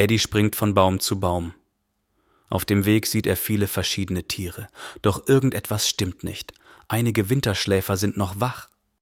Eddie springt von Baum zu Baum. Auf dem Weg sieht er viele verschiedene Tiere. Doch irgendetwas stimmt nicht. Einige Winterschläfer sind noch wach.